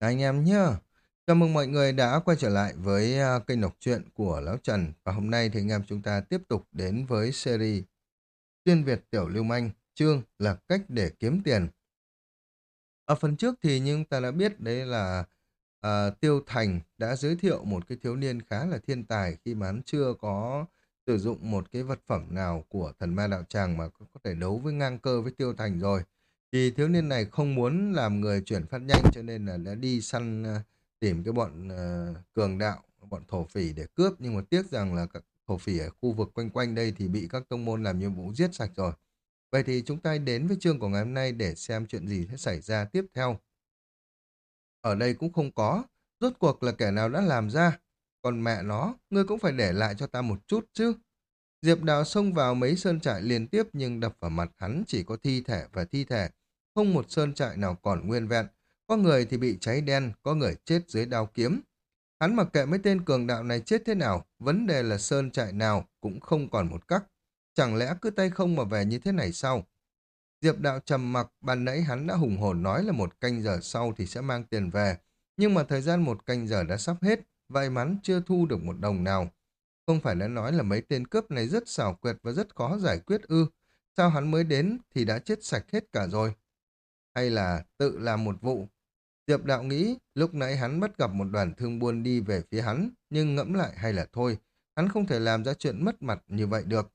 Anh em nhé. Chào mừng mọi người đã quay trở lại với à, kênh đọc truyện của Lão Trần. Và hôm nay thì anh em chúng ta tiếp tục đến với series Xuyên Việt Tiểu Lưu Manh, chương là cách để kiếm tiền. Ở phần trước thì nhưng ta đã biết đấy là à, Tiêu Thành đã giới thiệu một cái thiếu niên khá là thiên tài khi mà hắn chưa có sử dụng một cái vật phẩm nào của thần ma đạo tràng mà có thể đấu với ngang cơ với Tiêu Thành rồi. Thì thiếu niên này không muốn làm người chuyển phát nhanh cho nên là đã đi săn ờ, tìm cái bọn ờ, cường đạo, bọn thổ phỉ để cướp. Nhưng mà tiếc rằng là các thổ phỉ ở khu vực quanh quanh đây thì bị các tông môn làm nhiệm vụ giết sạch rồi. Vậy thì chúng ta đến với chương của ngày hôm nay để xem chuyện gì sẽ xảy ra tiếp theo. Ở đây cũng không có, rốt cuộc là kẻ nào đã làm ra. Còn mẹ nó, ngươi cũng phải để lại cho ta một chút chứ. Diệp Đào xông vào mấy sơn trại liên tiếp nhưng đập vào mặt hắn chỉ có thi thể và thi thể không một sơn trại nào còn nguyên vẹn. Có người thì bị cháy đen, có người chết dưới đao kiếm. Hắn mặc kệ mấy tên cường đạo này chết thế nào, vấn đề là sơn trại nào cũng không còn một cắc, Chẳng lẽ cứ tay không mà về như thế này sao? Diệp đạo trầm mặc, ban nãy hắn đã hùng hồn nói là một canh giờ sau thì sẽ mang tiền về. Nhưng mà thời gian một canh giờ đã sắp hết, vậy mắn chưa thu được một đồng nào. Không phải đã nói là mấy tên cướp này rất xảo quyệt và rất khó giải quyết ư. Sao hắn mới đến thì đã chết sạch hết cả rồi hay là tự làm một vụ. Diệp đạo nghĩ lúc nãy hắn bắt gặp một đoàn thương buôn đi về phía hắn, nhưng ngẫm lại hay là thôi, hắn không thể làm ra chuyện mất mặt như vậy được.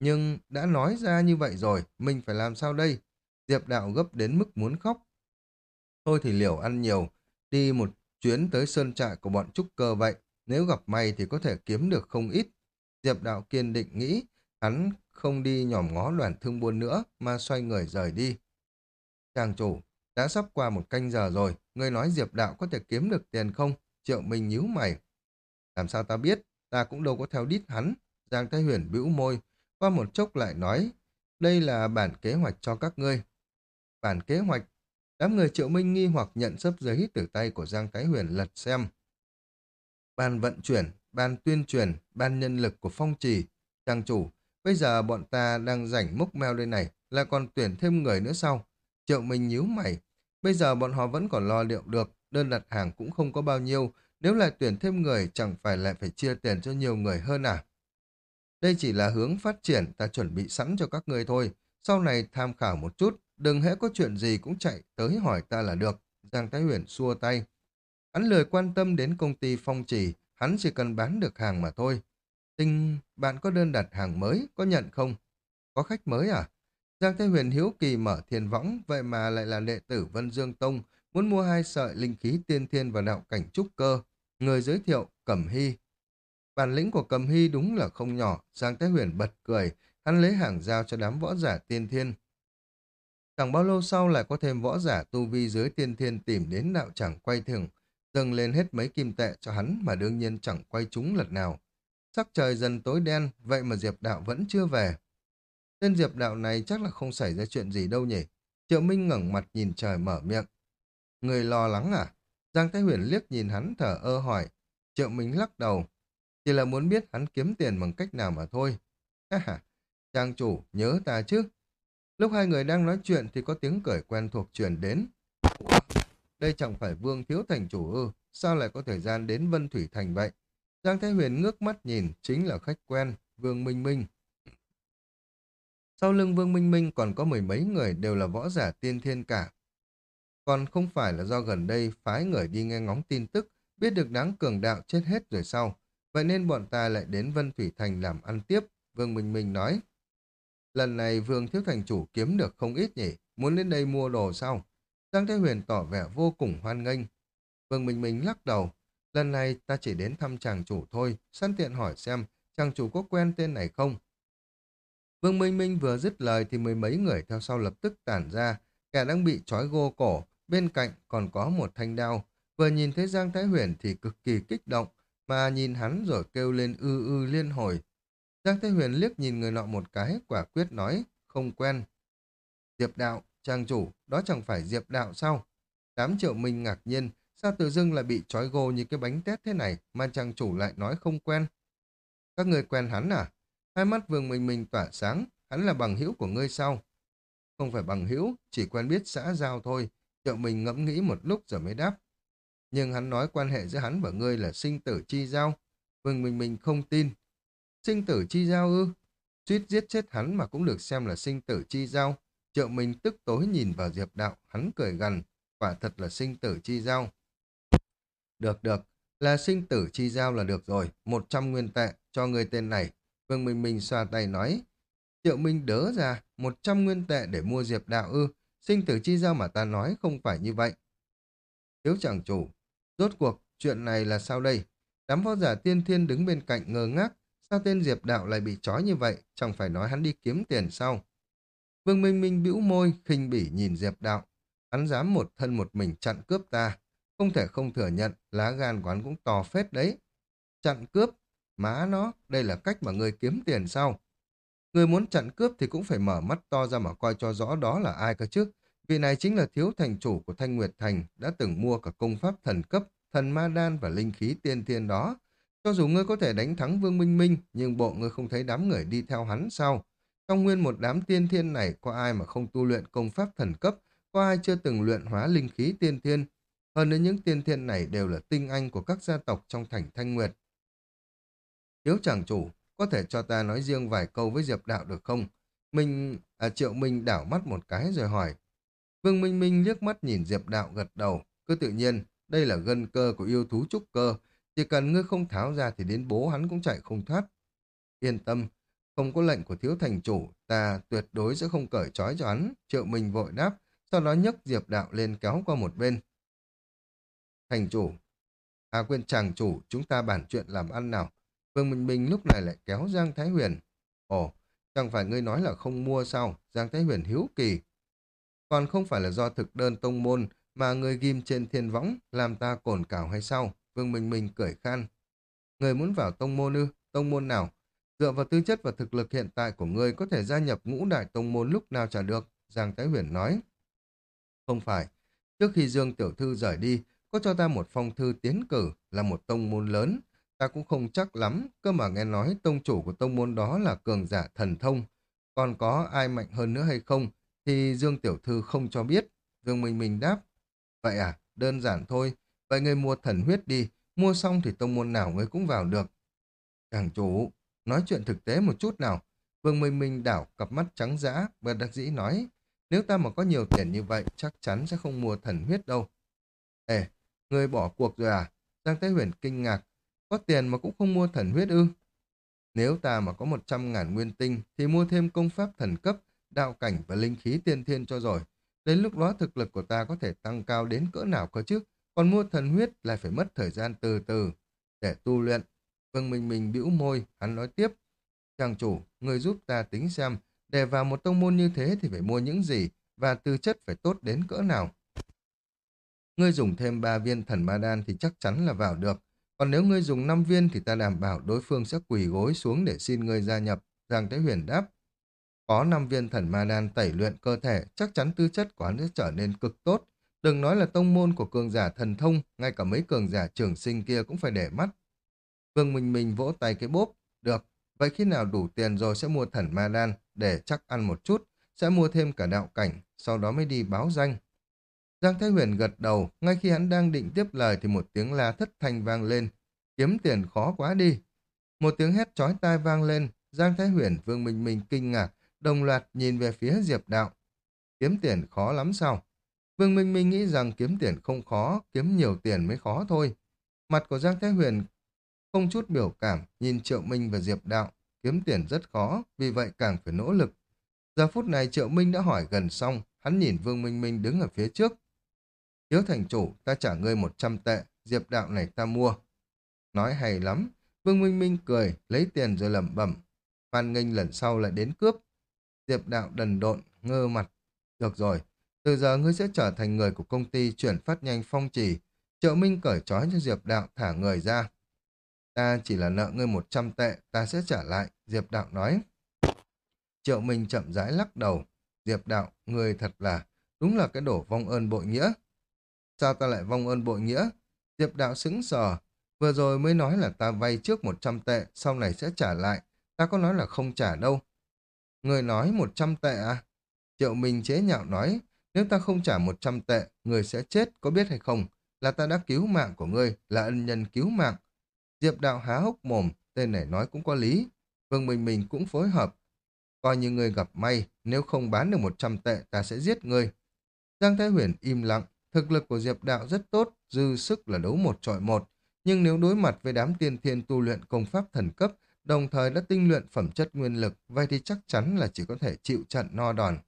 Nhưng đã nói ra như vậy rồi, mình phải làm sao đây? Diệp đạo gấp đến mức muốn khóc. Thôi thì liều ăn nhiều, đi một chuyến tới sơn trại của bọn trúc cơ vậy, nếu gặp may thì có thể kiếm được không ít. Diệp đạo kiên định nghĩ, hắn không đi nhòm ngó đoàn thương buôn nữa, mà xoay người rời đi. Chàng chủ, đã sắp qua một canh giờ rồi, ngươi nói Diệp Đạo có thể kiếm được tiền không? Triệu Minh nhíu mày. Làm sao ta biết, ta cũng đâu có theo đít hắn. Giang Thái Huyền bĩu môi, qua một chốc lại nói, đây là bản kế hoạch cho các ngươi. Bản kế hoạch, đám người Triệu Minh nghi hoặc nhận sấp giấy từ tay của Giang Thái Huyền lật xem. Ban vận chuyển, ban tuyên truyền, ban nhân lực của phong trì. Trang chủ, bây giờ bọn ta đang rảnh mốc meo đây này, là còn tuyển thêm người nữa sau. Triệu Minh nhíu mày. Bây giờ bọn họ vẫn còn lo liệu được, đơn đặt hàng cũng không có bao nhiêu. Nếu lại tuyển thêm người, chẳng phải lại phải chia tiền cho nhiều người hơn à? Đây chỉ là hướng phát triển ta chuẩn bị sẵn cho các người thôi. Sau này tham khảo một chút, đừng hễ có chuyện gì cũng chạy tới hỏi ta là được. Giang Thái Huyền xua tay. Hắn lười quan tâm đến công ty phong trì, hắn chỉ cần bán được hàng mà thôi. Tinh, bạn có đơn đặt hàng mới, có nhận không? Có khách mới à? Giang Thế Huyền hiếu kỳ mở thiền võng, vậy mà lại là đệ tử Vân Dương Tông, muốn mua hai sợi linh khí tiên thiên và đạo cảnh trúc cơ. Người giới thiệu, Cẩm Hy. Bản lĩnh của Cẩm Hy đúng là không nhỏ, Giang Thế Huyền bật cười, hắn lấy hàng giao cho đám võ giả tiên thiên. Chẳng bao lâu sau lại có thêm võ giả tu vi dưới tiên thiên tìm đến đạo chẳng quay thường, dâng lên hết mấy kim tệ cho hắn mà đương nhiên chẳng quay trúng lật nào. Sắc trời dần tối đen, vậy mà Diệp Đạo vẫn chưa về. Tên diệp đạo này chắc là không xảy ra chuyện gì đâu nhỉ. Triệu Minh ngẩng mặt nhìn trời mở miệng. Người lo lắng à? Giang Thái Huyền liếc nhìn hắn thở ơ hỏi. Triệu Minh lắc đầu. Chỉ là muốn biết hắn kiếm tiền bằng cách nào mà thôi. Ha ha, trang chủ, nhớ ta chứ. Lúc hai người đang nói chuyện thì có tiếng cười quen thuộc truyền đến. Ủa, đây chẳng phải Vương Thiếu Thành chủ ư, sao lại có thời gian đến Vân Thủy Thành vậy? Giang Thái Huyền ngước mắt nhìn, chính là khách quen, Vương Minh Minh. Sau lưng Vương Minh Minh còn có mười mấy người đều là võ giả tiên thiên cả. Còn không phải là do gần đây phái người đi nghe ngóng tin tức, biết được đáng cường đạo chết hết rồi sau. Vậy nên bọn ta lại đến Vân Thủy Thành làm ăn tiếp, Vương Minh Minh nói. Lần này Vương Thiếu Thành chủ kiếm được không ít nhỉ, muốn đến đây mua đồ sao? Giang Thế Huyền tỏ vẻ vô cùng hoan nghênh. Vương Minh Minh lắc đầu, lần này ta chỉ đến thăm chàng chủ thôi, sẵn tiện hỏi xem chàng chủ có quen tên này không? Vương Minh Minh vừa dứt lời thì mười mấy người theo sau lập tức tản ra, kẻ đang bị trói gô cổ, bên cạnh còn có một thanh đao. Vừa nhìn thấy Giang Thái Huyền thì cực kỳ kích động, mà nhìn hắn rồi kêu lên ư ư liên hồi. Giang Thái Huyền liếc nhìn người nọ một cái, quả quyết nói, không quen. Diệp đạo, trang chủ, đó chẳng phải Diệp đạo sao? Đám triệu minh ngạc nhiên, sao tự dưng lại bị trói gô như cái bánh tét thế này mà trang chủ lại nói không quen? Các người quen hắn à? Hai mắt Vương Minh Minh tỏa sáng, hắn là bằng hữu của ngươi sao? Không phải bằng hữu, chỉ quen biết xã giao thôi. Triệu mình ngẫm nghĩ một lúc rồi mới đáp. nhưng hắn nói quan hệ giữa hắn và ngươi là sinh tử chi giao. Vương Minh Minh không tin. Sinh tử chi giao ư? Suýt giết chết hắn mà cũng được xem là sinh tử chi giao. Triệu mình tức tối nhìn vào Diệp Đạo, hắn cười gằn, quả thật là sinh tử chi giao. Được được, là sinh tử chi giao là được rồi, 100 nguyên tệ cho người tên này. Vương Minh Minh xoa tay nói. Triệu Minh đỡ ra, 100 nguyên tệ để mua Diệp Đạo ư, sinh tử chi giao mà ta nói không phải như vậy. Thiếu chẳng chủ, rốt cuộc, chuyện này là sao đây? Đám võ giả tiên thiên đứng bên cạnh ngơ ngác, sao tên Diệp Đạo lại bị trói như vậy, chẳng phải nói hắn đi kiếm tiền sao? Vương Minh Minh bĩu môi, khinh bỉ nhìn Diệp Đạo. Hắn dám một thân một mình chặn cướp ta, không thể không thừa nhận, lá gan của hắn cũng to phết đấy. Chặn cướp, má nó, đây là cách mà người kiếm tiền sao? Người muốn chặn cướp thì cũng phải mở mắt to ra mà coi cho rõ đó là ai cơ chứ. Vị này chính là thiếu thành chủ của Thanh Nguyệt Thành, đã từng mua cả công pháp thần cấp, thần ma đan và linh khí tiên thiên đó. Cho dù ngươi có thể đánh thắng Vương Minh Minh, nhưng bộ ngươi không thấy đám người đi theo hắn sao? Trong nguyên một đám tiên thiên này, có ai mà không tu luyện công pháp thần cấp, có ai chưa từng luyện hóa linh khí tiên thiên, hơn nữa những tiên thiên này đều là tinh anh của các gia tộc trong thành Thanh Nguyệt. Thiếu chàng chủ, có thể cho ta nói riêng vài câu với Diệp Đạo được không? Minh, à, Triệu Minh đảo mắt một cái rồi hỏi. Vương Minh Minh liếc mắt nhìn Diệp Đạo gật đầu. Cứ tự nhiên, đây là gân cơ của yêu thú trúc cơ. Chỉ cần ngươi không tháo ra thì đến bố hắn cũng chạy không thoát. Yên tâm, không có lệnh của thiếu thành chủ, ta tuyệt đối sẽ không cởi trói cho hắn. Triệu Minh vội đáp, sau đó nhấc Diệp Đạo lên kéo qua một bên. Thành chủ, à quên chàng chủ, chúng ta bàn chuyện làm ăn nào. Vương Minh bình lúc này lại kéo Giang Thái Huyền. Ồ, chẳng phải ngươi nói là không mua sao? Giang Thái Huyền hiếu kỳ. Còn không phải là do thực đơn tông môn mà người ghim trên thiên võng làm ta cồn cào hay sao? Vương Minh Minh cười khan. Người muốn vào tông môn ư? Tông môn nào? Dựa vào tư chất và thực lực hiện tại của ngươi có thể gia nhập ngũ đại tông môn lúc nào trả được, Giang Thái Huyền nói. Không phải. Trước khi Dương Tiểu Thư rời đi, có cho ta một phong thư tiến cử là một tông môn lớn. Ta cũng không chắc lắm, cơ mà nghe nói tông chủ của tông môn đó là cường giả thần thông. Còn có ai mạnh hơn nữa hay không, thì Dương Tiểu Thư không cho biết. Dương Minh Minh đáp. Vậy à, đơn giản thôi. Vậy người mua thần huyết đi, mua xong thì tông môn nào người cũng vào được. Càng chủ, nói chuyện thực tế một chút nào. Vương Minh Minh đảo cặp mắt trắng dã, bật đặc dĩ nói. Nếu ta mà có nhiều tiền như vậy, chắc chắn sẽ không mua thần huyết đâu. Ê, Người bỏ cuộc rồi à? Giang Thế Huyền kinh ngạc. Có tiền mà cũng không mua thần huyết ư? Nếu ta mà có 100 ngàn nguyên tinh thì mua thêm công pháp thần cấp, đạo cảnh và linh khí tiên thiên cho rồi. Đến lúc đó thực lực của ta có thể tăng cao đến cỡ nào cơ chứ? Còn mua thần huyết lại phải mất thời gian từ từ để tu luyện. Vương Minh Minh bĩu môi, hắn nói tiếp. Chàng chủ, người giúp ta tính xem, để vào một tông môn như thế thì phải mua những gì và tư chất phải tốt đến cỡ nào. Ngươi dùng thêm 3 viên thần ma đan thì chắc chắn là vào được. Còn nếu ngươi dùng 5 viên thì ta đảm bảo đối phương sẽ quỳ gối xuống để xin ngươi gia nhập. Giang Thế Huyền đáp. Có 5 viên thần ma đan tẩy luyện cơ thể, chắc chắn tư chất của hắn sẽ trở nên cực tốt. Đừng nói là tông môn của cường giả thần thông, ngay cả mấy cường giả trường sinh kia cũng phải để mắt. Vương Minh Minh vỗ tay cái bốp. Được, vậy khi nào đủ tiền rồi sẽ mua thần ma đan để chắc ăn một chút, sẽ mua thêm cả đạo cảnh, sau đó mới đi báo danh. Giang Thái Huyền gật đầu, ngay khi hắn đang định tiếp lời thì một tiếng la thất thanh vang lên. Kiếm tiền khó quá đi. Một tiếng hét chói tai vang lên, Giang Thái Huyền Vương Minh Minh kinh ngạc, đồng loạt nhìn về phía Diệp Đạo. Kiếm tiền khó lắm sao? Vương Minh Minh nghĩ rằng kiếm tiền không khó, kiếm nhiều tiền mới khó thôi. Mặt của Giang Thái Huyền không chút biểu cảm, nhìn Triệu Minh và Diệp Đạo. Kiếm tiền rất khó, vì vậy càng phải nỗ lực. Giờ phút này Triệu Minh đã hỏi gần xong, hắn nhìn Vương Minh Minh đứng ở phía trước, Thiếu thành chủ, ta trả ngươi một trăm tệ, diệp đạo này ta mua. Nói hay lắm. Vương Minh Minh cười, lấy tiền rồi lẩm bẩm. Hoan nghênh lần sau lại đến cướp. Diệp đạo đần độn, ngơ mặt. Được rồi, từ giờ ngươi sẽ trở thành người của công ty chuyển phát nhanh phong trì. Triệu Minh cởi trói cho Diệp đạo thả người ra. Ta chỉ là nợ ngươi một trăm tệ, ta sẽ trả lại, Diệp đạo nói. Triệu Minh chậm rãi lắc đầu. Diệp đạo, ngươi thật là, đúng là cái đổ vong ơn bội nghĩa. Sao ta lại vong ơn bội nghĩa? Diệp đạo sững sờ. Vừa rồi mới nói là ta vay trước 100 tệ, sau này sẽ trả lại. Ta có nói là không trả đâu. Người nói 100 tệ à? Triệu Minh chế nhạo nói, nếu ta không trả 100 tệ, người sẽ chết, có biết hay không? là ta đã cứu mạng của ngươi, là ân nhân cứu mạng. Diệp đạo há hốc mồm, tên này nói cũng có lý. Vương Minh Minh cũng phối hợp. Coi như người gặp may, nếu không bán được 100 tệ ta sẽ giết ngươi. Giang Thái Huyền im lặng, thực lực của Diệp đạo rất tốt, dư sức là đấu một trọi một. Nhưng nếu đối mặt với đám tiên thiên tu luyện công pháp thần cấp, đồng thời đã tinh luyện phẩm chất nguyên lực, vậy thì chắc chắn là chỉ có thể chịu trận no đòn.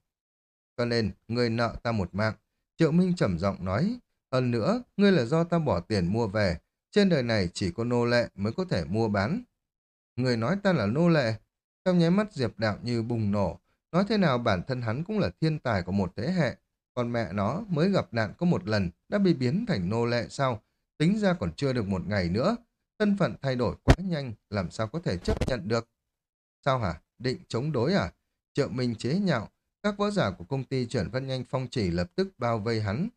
Cho nên, người nợ ta một mạng. Triệu Minh trầm giọng nói, hơn nữa, ngươi là do ta bỏ tiền mua về, trên đời này chỉ có nô lệ mới có thể mua bán. Người nói ta là nô lệ, trong nháy mắt Diệp Đạo như bùng nổ, nói thế nào bản thân hắn cũng là thiên tài của một thế hệ, còn mẹ nó mới gặp nạn có một lần đã bị biến thành nô lệ sau, tính ra còn chưa được một ngày nữa, thân phận thay đổi quá nhanh, làm sao có thể chấp nhận được. Sao hả? Định chống đối à? Triệu Minh chế nhạo, các võ giả của công ty chuyển phát nhanh phong chỉ lập tức bao vây hắn.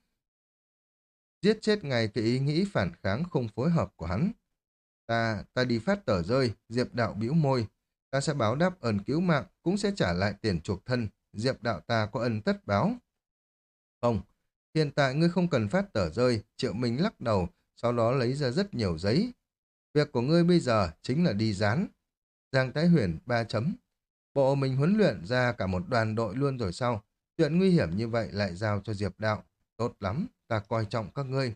Giết chết ngay cái ý nghĩ phản kháng không phối hợp của hắn. Ta, ta đi phát tờ rơi, Diệp Đạo bĩu môi. Ta sẽ báo đáp ơn cứu mạng, cũng sẽ trả lại tiền chuộc thân. Diệp Đạo ta có ân tất báo. Không, hiện tại ngươi không cần phát tờ rơi, Triệu Minh lắc đầu, sau đó lấy ra rất nhiều giấy. Việc của ngươi bây giờ chính là đi dán. Giang Thái Huyền ba chấm. Bộ mình huấn luyện ra cả một đoàn đội luôn rồi sau. Chuyện nguy hiểm như vậy lại giao cho Diệp Đạo. Tốt lắm, ta coi trọng các ngươi.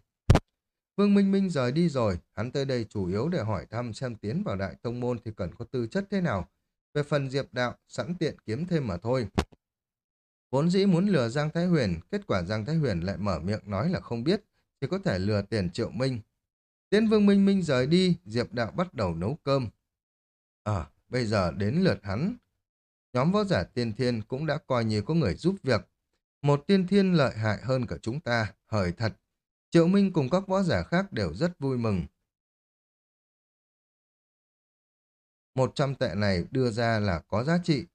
Vương Minh Minh rời đi rồi, hắn tới đây chủ yếu để hỏi thăm xem tiến vào đại tông môn thì cần có tư chất thế nào. Về phần Diệp Đạo, sẵn tiện kiếm thêm mà thôi. Vốn dĩ muốn lừa Giang Thái Huyền, kết quả Giang Thái Huyền lại mở miệng nói là không biết, chỉ có thể lừa tiền triệu minh. Tiến Vương Minh Minh rời đi, Diệp Đạo bắt đầu nấu cơm. À, bây giờ đến lượt hắn. Nhóm võ giả tiên thiên cũng đã coi như có người giúp việc. Một tiên thiên lợi hại hơn cả chúng ta, hời thật. Triệu Minh cùng các võ giả khác đều rất vui mừng. Một trăm tệ này đưa ra là có giá trị.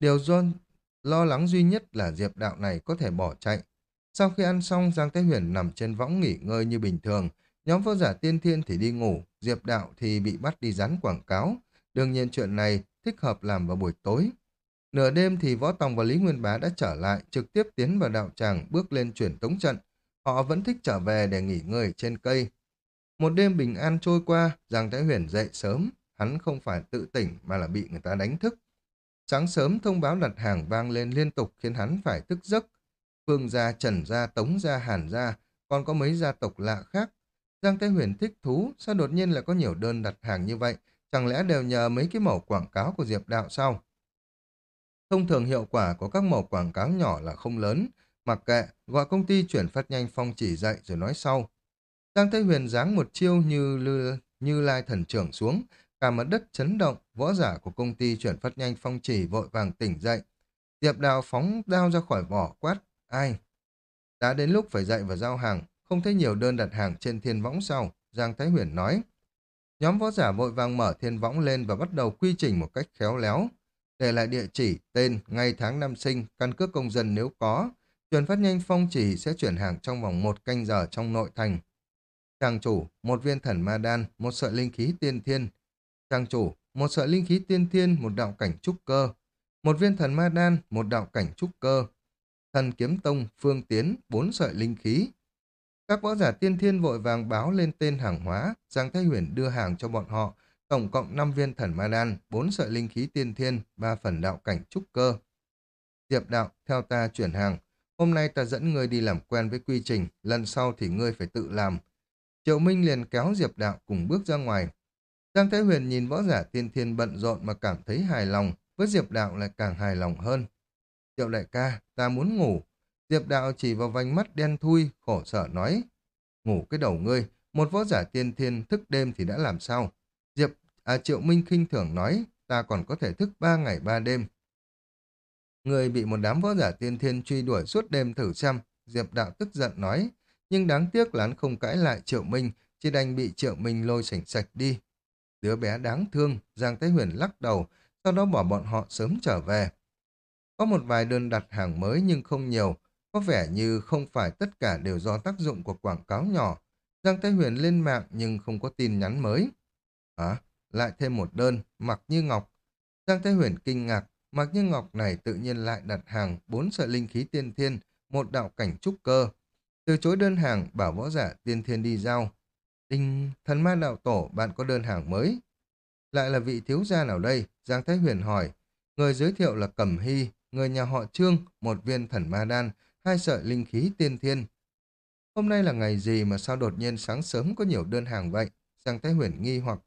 Điều John lo lắng duy nhất là Diệp Đạo này có thể bỏ chạy. Sau khi ăn xong, Giang Thái Huyền nằm trên võng nghỉ ngơi như bình thường. Nhóm võ giả tiên thiên thì đi ngủ, Diệp Đạo thì bị bắt đi dán quảng cáo. Đương nhiên chuyện này thích hợp làm vào buổi tối. Nửa đêm thì Võ Tòng và Lý Nguyên Bá đã trở lại, trực tiếp tiến vào đạo tràng, bước lên chuyển tống trận. Họ vẫn thích trở về để nghỉ ngơi trên cây. Một đêm bình an trôi qua, Giang Thái Huyền dậy sớm. Hắn không phải tự tỉnh mà là bị người ta đánh thức. Sáng sớm thông báo đặt hàng vang lên liên tục khiến hắn phải thức giấc. Phương gia, Trần gia, Tống gia, Hàn gia, còn có mấy gia tộc lạ khác. Giang Thế Huyền thích thú, sao đột nhiên lại có nhiều đơn đặt hàng như vậy? Chẳng lẽ đều nhờ mấy cái mẫu quảng cáo của Diệp Đạo sao? Thông thường hiệu quả của các mẫu quảng cáo nhỏ là không lớn, mặc kệ, gọi công ty chuyển phát nhanh phong chỉ dậy rồi nói sau. Giang Thế Huyền giáng một chiêu như lư, như lai thần trưởng xuống, cả mặt đất chấn động, võ giả của công ty chuyển phát nhanh phong chỉ vội vàng tỉnh dậy. Diệp Đào phóng đao ra khỏi vỏ quát, ai? Đã đến lúc phải dậy và giao hàng, không thấy nhiều đơn đặt hàng trên thiên võng sau, Giang Thái Huyền nói. Nhóm võ giả vội vàng mở thiên võng lên và bắt đầu quy trình một cách khéo léo để lại địa chỉ, tên, ngày tháng năm sinh, căn cước công dân nếu có. Chuyển phát nhanh phong chỉ sẽ chuyển hàng trong vòng một canh giờ trong nội thành. Trang chủ, một viên thần ma đan, một sợi linh khí tiên thiên. Trang chủ, một sợi linh khí tiên thiên, một đạo cảnh trúc cơ. Một viên thần ma đan, một đạo cảnh trúc cơ. Thần kiếm tông, phương tiến, bốn sợi linh khí. Các võ giả tiên thiên vội vàng báo lên tên hàng hóa, Giang Thái Huyền đưa hàng cho bọn họ, tổng cộng 5 viên thần ma đan, 4 sợi linh khí tiên thiên, 3 phần đạo cảnh trúc cơ. Diệp đạo, theo ta chuyển hàng. Hôm nay ta dẫn ngươi đi làm quen với quy trình, lần sau thì ngươi phải tự làm. Triệu Minh liền kéo Diệp đạo cùng bước ra ngoài. Giang Thái Huyền nhìn võ giả tiên thiên bận rộn mà cảm thấy hài lòng, với Diệp đạo lại càng hài lòng hơn. Triệu đại ca, ta muốn ngủ. Diệp đạo chỉ vào vành mắt đen thui, khổ sở nói. Ngủ cái đầu ngươi, một võ giả tiên thiên thức đêm thì đã làm sao? Diệp, à Triệu Minh khinh thường nói, ta còn có thể thức ba ngày ba đêm. Người bị một đám võ giả tiên thiên truy đuổi suốt đêm thử xem, Diệp Đạo tức giận nói, nhưng đáng tiếc là hắn không cãi lại Triệu Minh, chỉ đành bị Triệu Minh lôi sảnh sạch đi. Đứa bé đáng thương, Giang Thái Huyền lắc đầu, sau đó bỏ bọn họ sớm trở về. Có một vài đơn đặt hàng mới nhưng không nhiều, có vẻ như không phải tất cả đều do tác dụng của quảng cáo nhỏ. Giang Thái Huyền lên mạng nhưng không có tin nhắn mới. Hả? Lại thêm một đơn, mặc như ngọc. Giang Thái Huyền kinh ngạc, mặc như ngọc này tự nhiên lại đặt hàng bốn sợi linh khí tiên thiên, một đạo cảnh trúc cơ. từ chối đơn hàng bảo võ giả tiên thiên đi giao. Đinh, thần ma đạo tổ, bạn có đơn hàng mới. Lại là vị thiếu gia nào đây? Giang Thái Huyền hỏi. Người giới thiệu là Cẩm Hy, người nhà họ Trương, một viên thần ma đan, hai sợi linh khí tiên thiên. Hôm nay là ngày gì mà sao đột nhiên sáng sớm có nhiều đơn hàng vậy? Giang Thái Huyền nghi hoặc.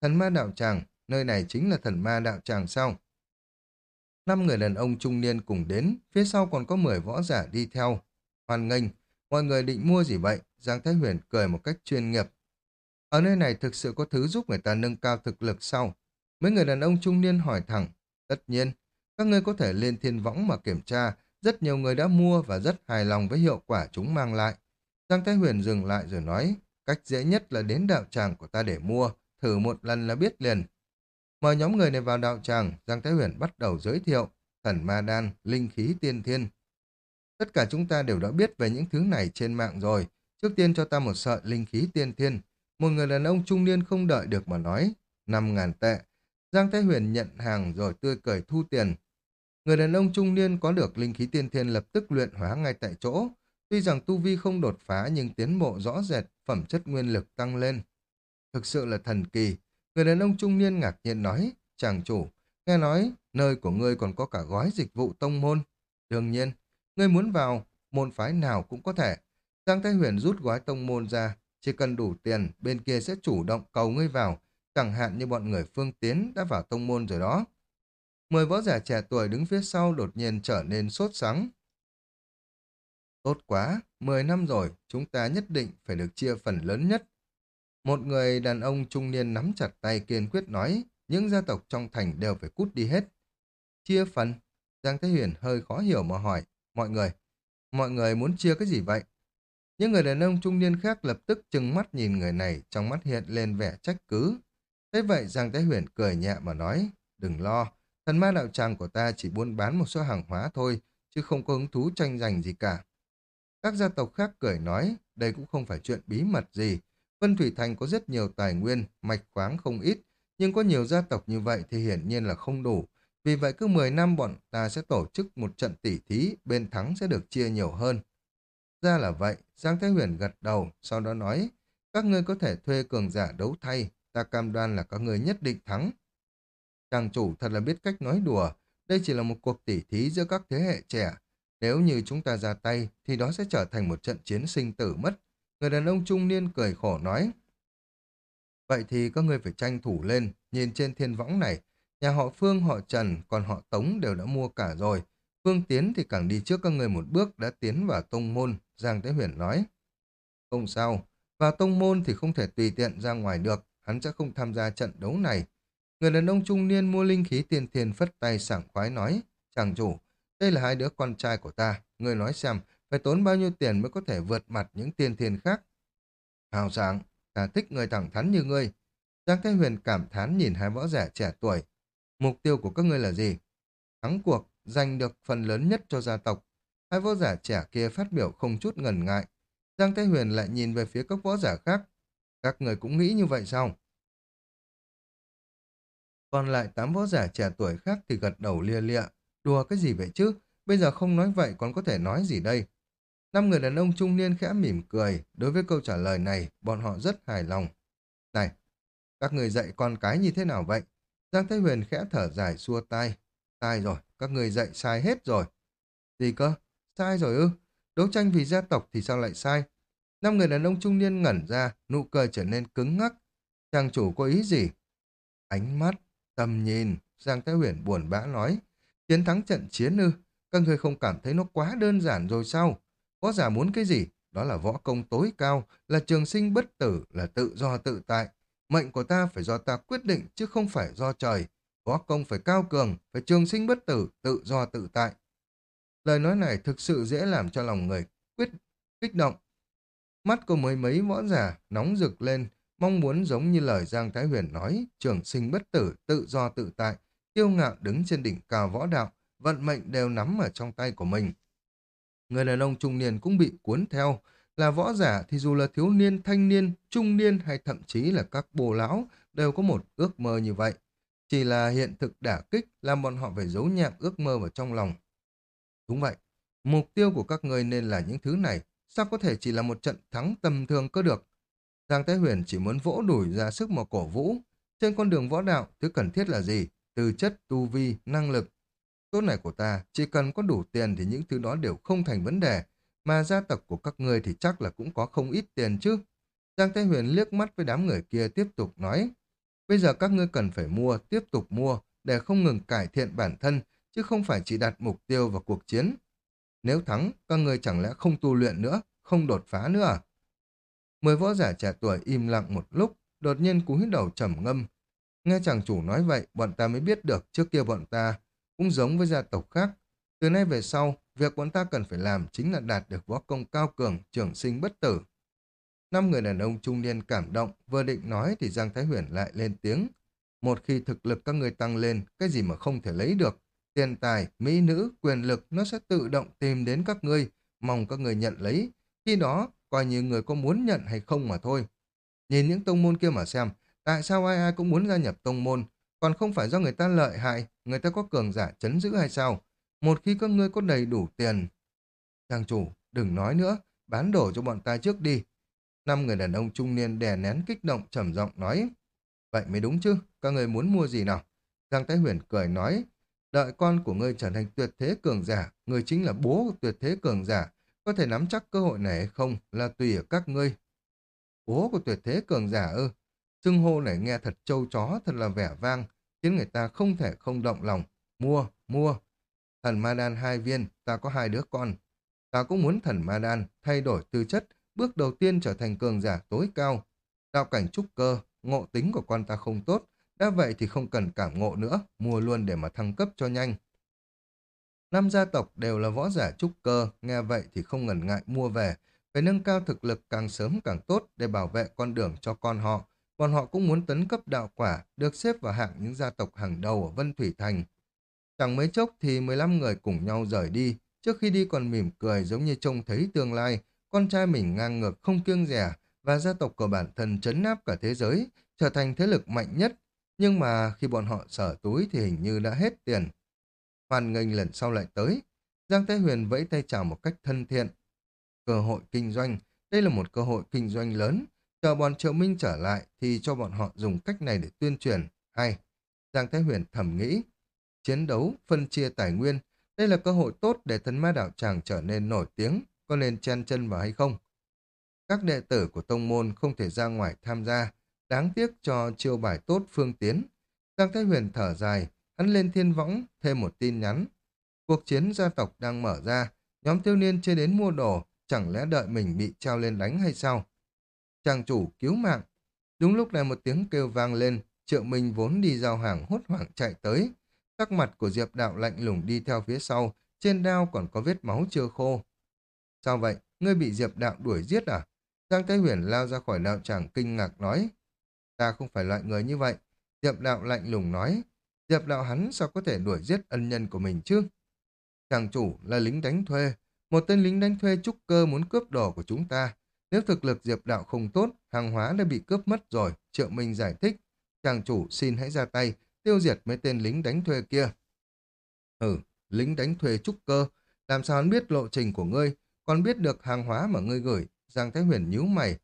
Thần ma đạo tràng, nơi này chính là thần ma đạo tràng sao? Năm người đàn ông trung niên cùng đến, phía sau còn có 10 võ giả đi theo. Hoan nghênh, mọi người định mua gì vậy? Giang Thái Huyền cười một cách chuyên nghiệp. Ở nơi này thực sự có thứ giúp người ta nâng cao thực lực sau. Mấy người đàn ông trung niên hỏi thẳng. Tất nhiên, các ngươi có thể lên thiên võng mà kiểm tra. Rất nhiều người đã mua và rất hài lòng với hiệu quả chúng mang lại. Giang Thái Huyền dừng lại rồi nói, cách dễ nhất là đến đạo tràng của ta để mua, thử một lần là biết liền. Mời nhóm người này vào đạo tràng, Giang Thái Huyền bắt đầu giới thiệu, thần ma đan, linh khí tiên thiên. Tất cả chúng ta đều đã biết về những thứ này trên mạng rồi. Trước tiên cho ta một sợi linh khí tiên thiên. Một người đàn ông trung niên không đợi được mà nói. năm ngàn tệ. Giang Thái Huyền nhận hàng rồi tươi cười thu tiền. Người đàn ông trung niên có được linh khí tiên thiên lập tức luyện hóa ngay tại chỗ. Tuy rằng tu vi không đột phá nhưng tiến bộ rõ rệt, phẩm chất nguyên lực tăng lên. Thực sự là thần kỳ. Người đàn ông trung niên ngạc nhiên nói, chàng chủ, nghe nói nơi của ngươi còn có cả gói dịch vụ tông môn. Đương nhiên, ngươi muốn vào, môn phái nào cũng có thể. Giang Thái Huyền rút gói tông môn ra, chỉ cần đủ tiền, bên kia sẽ chủ động cầu ngươi vào, chẳng hạn như bọn người phương tiến đã vào tông môn rồi đó. Mười võ giả trẻ tuổi đứng phía sau đột nhiên trở nên sốt sắng. Tốt quá, 10 năm rồi, chúng ta nhất định phải được chia phần lớn nhất. Một người đàn ông trung niên nắm chặt tay kiên quyết nói, những gia tộc trong thành đều phải cút đi hết. Chia phần? Giang Thế Huyền hơi khó hiểu mà hỏi, mọi người, mọi người muốn chia cái gì vậy? Những người đàn ông trung niên khác lập tức chừng mắt nhìn người này, trong mắt hiện lên vẻ trách cứ. Thế vậy Giang Thế Huyền cười nhẹ mà nói, đừng lo, thần ma đạo tràng của ta chỉ buôn bán một số hàng hóa thôi, chứ không có hứng thú tranh giành gì cả. Các gia tộc khác cười nói, đây cũng không phải chuyện bí mật gì. Vân Thủy Thành có rất nhiều tài nguyên, mạch khoáng không ít, nhưng có nhiều gia tộc như vậy thì hiển nhiên là không đủ. Vì vậy cứ 10 năm bọn ta sẽ tổ chức một trận tỉ thí, bên thắng sẽ được chia nhiều hơn. Ra là vậy, Giang Thái Huyền gật đầu, sau đó nói, các ngươi có thể thuê cường giả đấu thay, ta cam đoan là các ngươi nhất định thắng. Chàng chủ thật là biết cách nói đùa, đây chỉ là một cuộc tỉ thí giữa các thế hệ trẻ, nếu như chúng ta ra tay, thì đó sẽ trở thành một trận chiến sinh tử mất. Người đàn ông trung niên cười khổ nói. Vậy thì các ngươi phải tranh thủ lên, nhìn trên thiên võng này, nhà họ Phương, họ Trần, còn họ Tống đều đã mua cả rồi. Phương Tiến thì càng đi trước các ngươi một bước đã tiến vào tông môn, Giang Thế Huyền nói. Không sao, vào tông môn thì không thể tùy tiện ra ngoài được, hắn sẽ không tham gia trận đấu này. Người đàn ông trung niên mua linh khí tiền thiền phất tay sảng khoái nói, chàng chủ, đây là hai đứa con trai của ta. Người nói xem, phải tốn bao nhiêu tiền mới có thể vượt mặt những tiên thiên khác. Hào sảng, ta thích người thẳng thắn như ngươi. Giang Thái Huyền cảm thán nhìn hai võ giả trẻ tuổi. Mục tiêu của các ngươi là gì? Thắng cuộc, giành được phần lớn nhất cho gia tộc. Hai võ giả trẻ kia phát biểu không chút ngần ngại. Giang Thái Huyền lại nhìn về phía các võ giả khác. Các người cũng nghĩ như vậy sao? Còn lại tám võ giả trẻ tuổi khác thì gật đầu lia lịa. Đùa cái gì vậy chứ? Bây giờ không nói vậy còn có thể nói gì đây? Năm người đàn ông trung niên khẽ mỉm cười. Đối với câu trả lời này, bọn họ rất hài lòng. Này, các người dạy con cái như thế nào vậy? Giang Thái Huyền khẽ thở dài xua tay. Sai rồi, các người dạy sai hết rồi. Gì cơ? Sai rồi ư? Đấu tranh vì gia tộc thì sao lại sai? Năm người đàn ông trung niên ngẩn ra, nụ cười trở nên cứng ngắc. Chàng chủ có ý gì? Ánh mắt, tầm nhìn, Giang Thái Huyền buồn bã nói. Chiến thắng trận chiến ư? Các người không cảm thấy nó quá đơn giản rồi sao? Võ giả muốn cái gì? Đó là võ công tối cao, là trường sinh bất tử, là tự do tự tại. Mệnh của ta phải do ta quyết định chứ không phải do trời. Võ công phải cao cường, phải trường sinh bất tử, tự do tự tại. Lời nói này thực sự dễ làm cho lòng người quyết kích động. Mắt của mấy mấy võ giả nóng rực lên, mong muốn giống như lời Giang Thái Huyền nói, trường sinh bất tử, tự do tự tại, kiêu ngạo đứng trên đỉnh cao võ đạo, vận mệnh đều nắm ở trong tay của mình. Người đàn ông trung niên cũng bị cuốn theo, là võ giả thì dù là thiếu niên, thanh niên, trung niên hay thậm chí là các bồ lão đều có một ước mơ như vậy. Chỉ là hiện thực đả kích làm bọn họ phải giấu nhạc ước mơ vào trong lòng. Đúng vậy, mục tiêu của các người nên là những thứ này, sao có thể chỉ là một trận thắng tầm thường cơ được. Giang Thái Huyền chỉ muốn vỗ đùi ra sức mà cổ vũ. Trên con đường võ đạo, thứ cần thiết là gì? Từ chất, tu vi, năng lực. Tốt này của ta, chỉ cần có đủ tiền thì những thứ đó đều không thành vấn đề. Mà gia tộc của các ngươi thì chắc là cũng có không ít tiền chứ. Giang Thái Huyền liếc mắt với đám người kia tiếp tục nói. Bây giờ các ngươi cần phải mua, tiếp tục mua, để không ngừng cải thiện bản thân, chứ không phải chỉ đặt mục tiêu vào cuộc chiến. Nếu thắng, các ngươi chẳng lẽ không tu luyện nữa, không đột phá nữa à? Mười võ giả trẻ tuổi im lặng một lúc, đột nhiên cúi đầu trầm ngâm. Nghe chàng chủ nói vậy, bọn ta mới biết được trước kia bọn ta cũng giống với gia tộc khác. Từ nay về sau, việc bọn ta cần phải làm chính là đạt được võ công cao cường, trường sinh bất tử. Năm người đàn ông trung niên cảm động, vừa định nói thì Giang Thái Huyền lại lên tiếng. Một khi thực lực các người tăng lên, cái gì mà không thể lấy được, tiền tài, mỹ nữ, quyền lực nó sẽ tự động tìm đến các ngươi, mong các người nhận lấy. Khi đó, coi như người có muốn nhận hay không mà thôi. Nhìn những tông môn kia mà xem, tại sao ai ai cũng muốn gia nhập tông môn, còn không phải do người ta lợi hại, người ta có cường giả chấn giữ hay sao? Một khi các ngươi có đầy đủ tiền... Trang chủ, đừng nói nữa, bán đổ cho bọn ta trước đi. Năm người đàn ông trung niên đè nén kích động trầm giọng nói. Vậy mới đúng chứ, các người muốn mua gì nào? Giang Thái Huyền cười nói, đợi con của ngươi trở thành tuyệt thế cường giả, ngươi chính là bố của tuyệt thế cường giả, có thể nắm chắc cơ hội này hay không là tùy ở các ngươi. Bố của tuyệt thế cường giả ư, xưng hô này nghe thật trâu chó, thật là vẻ vang, khiến người ta không thể không động lòng. Mua, mua. Thần Ma Đan hai viên, ta có hai đứa con. Ta cũng muốn thần Ma Đan thay đổi tư chất, bước đầu tiên trở thành cường giả tối cao. Đạo cảnh trúc cơ, ngộ tính của con ta không tốt, đã vậy thì không cần cảm ngộ nữa, mua luôn để mà thăng cấp cho nhanh. Năm gia tộc đều là võ giả trúc cơ, nghe vậy thì không ngần ngại mua về, phải nâng cao thực lực càng sớm càng tốt để bảo vệ con đường cho con họ. Bọn họ cũng muốn tấn cấp đạo quả, được xếp vào hạng những gia tộc hàng đầu ở Vân Thủy Thành. Chẳng mấy chốc thì 15 người cùng nhau rời đi, trước khi đi còn mỉm cười giống như trông thấy tương lai, con trai mình ngang ngược không kiêng rẻ và gia tộc của bản thân chấn áp cả thế giới, trở thành thế lực mạnh nhất. Nhưng mà khi bọn họ sở túi thì hình như đã hết tiền hoan nghênh lần sau lại tới. Giang Thế Huyền vẫy tay chào một cách thân thiện. Cơ hội kinh doanh, đây là một cơ hội kinh doanh lớn. Chờ bọn Triệu Minh trở lại thì cho bọn họ dùng cách này để tuyên truyền. Hay, Giang Thế Huyền thầm nghĩ. Chiến đấu, phân chia tài nguyên, đây là cơ hội tốt để thần ma đạo tràng trở nên nổi tiếng, có nên chen chân vào hay không? Các đệ tử của tông môn không thể ra ngoài tham gia, đáng tiếc cho chiêu bài tốt phương tiến. Giang Thế Huyền thở dài, hắn lên thiên võng, thêm một tin nhắn. Cuộc chiến gia tộc đang mở ra, nhóm thiếu niên chưa đến mua đồ, chẳng lẽ đợi mình bị treo lên đánh hay sao? Chàng chủ cứu mạng. Đúng lúc này một tiếng kêu vang lên, triệu minh vốn đi giao hàng hốt hoảng chạy tới. Sắc mặt của Diệp Đạo lạnh lùng đi theo phía sau, trên đao còn có vết máu chưa khô. Sao vậy? Ngươi bị Diệp Đạo đuổi giết à? Giang Thái Huyền lao ra khỏi đạo tràng kinh ngạc nói. Ta không phải loại người như vậy. Diệp Đạo lạnh lùng nói. Diệp Đạo hắn sao có thể đuổi giết ân nhân của mình chứ? Chàng chủ là lính đánh thuê. Một tên lính đánh thuê trúc cơ muốn cướp đồ của chúng ta. Nếu thực lực Diệp Đạo không tốt, hàng hóa đã bị cướp mất rồi. Triệu Minh giải thích. Chàng chủ xin hãy ra tay, tiêu diệt mấy tên lính đánh thuê kia. Ừ, lính đánh thuê trúc cơ. Làm sao hắn biết lộ trình của ngươi? còn biết được hàng hóa mà ngươi gửi, Giang Thái Huyền nhíu mày.